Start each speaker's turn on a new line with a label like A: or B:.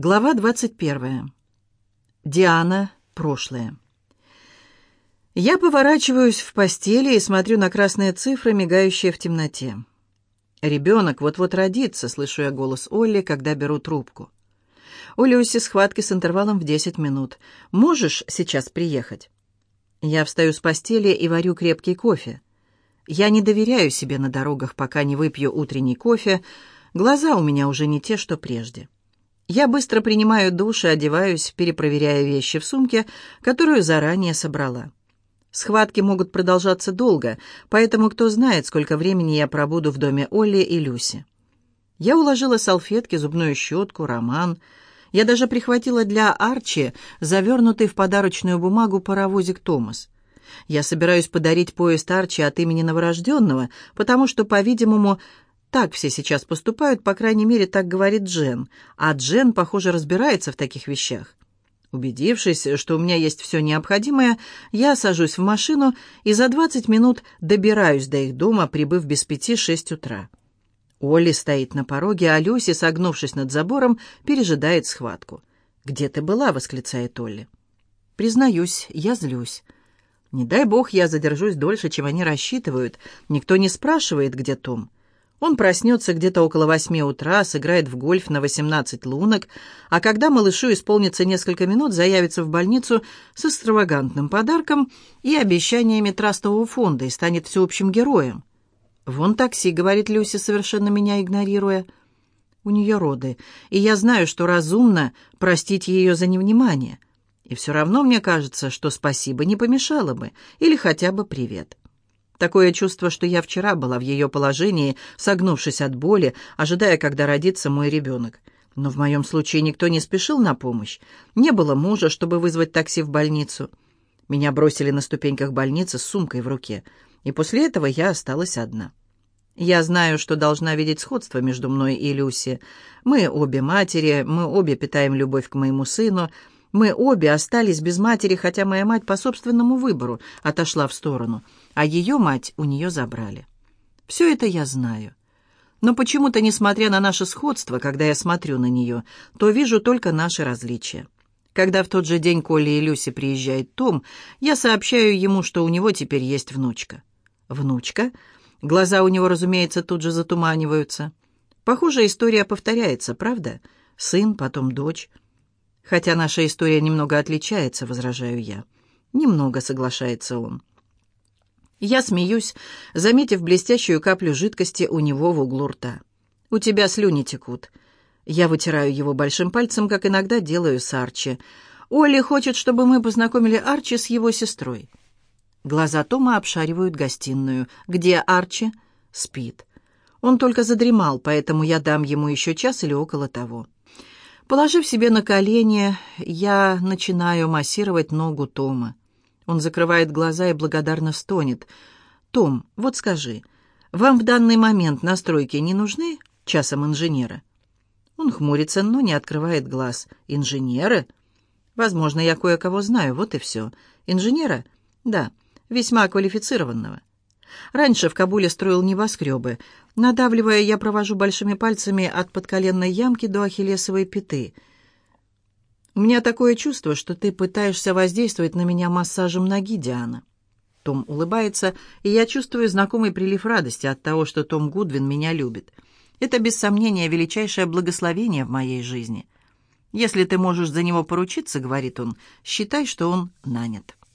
A: Глава 21. Диана. Прошлое. Я поворачиваюсь в постели и смотрю на красные цифры, мигающие в темноте. «Ребенок вот-вот родится», — слышу я голос Олли, когда беру трубку. У Люси схватки с интервалом в 10 минут. «Можешь сейчас приехать?» Я встаю с постели и варю крепкий кофе. Я не доверяю себе на дорогах, пока не выпью утренний кофе. Глаза у меня уже не те, что прежде. Я быстро принимаю душ и одеваюсь, перепроверяя вещи в сумке, которую заранее собрала. Схватки могут продолжаться долго, поэтому кто знает, сколько времени я пробуду в доме Олли и Люси. Я уложила салфетки, зубную щетку, роман. Я даже прихватила для Арчи завернутый в подарочную бумагу паровозик Томас. Я собираюсь подарить поезд Арчи от имени новорожденного, потому что, по-видимому, так все сейчас поступают, по крайней мере, так говорит Джен. А Джен, похоже, разбирается в таких вещах. Убедившись, что у меня есть все необходимое, я сажусь в машину и за 20 минут добираюсь до их дома, прибыв без пяти шесть утра. Оли стоит на пороге, а Люси, согнувшись над забором, пережидает схватку. «Где ты была?» — восклицает Олли. «Признаюсь, я злюсь. Не дай бог я задержусь дольше, чем они рассчитывают. Никто не спрашивает, где Том. Он проснется где-то около восьми утра, сыграет в гольф на 18 лунок, а когда малышу исполнится несколько минут, заявится в больницу с экстравагантным подарком и обещаниями трастового фонда и станет всеобщим героем. «Вон такси», — говорит Люси, совершенно меня игнорируя. «У нее роды, и я знаю, что разумно простить ее за невнимание. И все равно мне кажется, что спасибо не помешало бы, или хотя бы привет». Такое чувство, что я вчера была в ее положении, согнувшись от боли, ожидая, когда родится мой ребенок. Но в моем случае никто не спешил на помощь. Не было мужа, чтобы вызвать такси в больницу. Меня бросили на ступеньках больницы с сумкой в руке, и после этого я осталась одна. Я знаю, что должна видеть сходство между мной и Люси. Мы обе матери, мы обе питаем любовь к моему сыну — мы обе остались без матери, хотя моя мать по собственному выбору отошла в сторону, а ее мать у нее забрали. Все это я знаю. Но почему-то, несмотря на наше сходство, когда я смотрю на нее, то вижу только наши различия. Когда в тот же день Коля и Люси приезжает Том, я сообщаю ему, что у него теперь есть внучка. Внучка? Глаза у него, разумеется, тут же затуманиваются. Похоже, история повторяется, правда? Сын, потом дочь. Хотя наша история немного отличается, возражаю я. Немного, соглашается он. Я смеюсь, заметив блестящую каплю жидкости у него в углу рта. «У тебя слюни текут». Я вытираю его большим пальцем, как иногда делаю с Арчи. Оли хочет, чтобы мы познакомили Арчи с его сестрой». Глаза Тома обшаривают гостиную. «Где Арчи?» «Спит. Он только задремал, поэтому я дам ему еще час или около того». Положив себе на колени, я начинаю массировать ногу Тома. Он закрывает глаза и благодарно стонет. «Том, вот скажи, вам в данный момент настройки не нужны часом инженера?» Он хмурится, но не открывает глаз. «Инженеры?» «Возможно, я кое-кого знаю, вот и все. Инженера?» «Да, весьма квалифицированного. Раньше в Кабуле строил небоскребы, Надавливая, я провожу большими пальцами от подколенной ямки до ахиллесовой пяты. У меня такое чувство, что ты пытаешься воздействовать на меня массажем ноги, Диана. Том улыбается, и я чувствую знакомый прилив радости от того, что Том Гудвин меня любит. Это, без сомнения, величайшее благословение в моей жизни. Если ты можешь за него поручиться, — говорит он, — считай, что он нанят.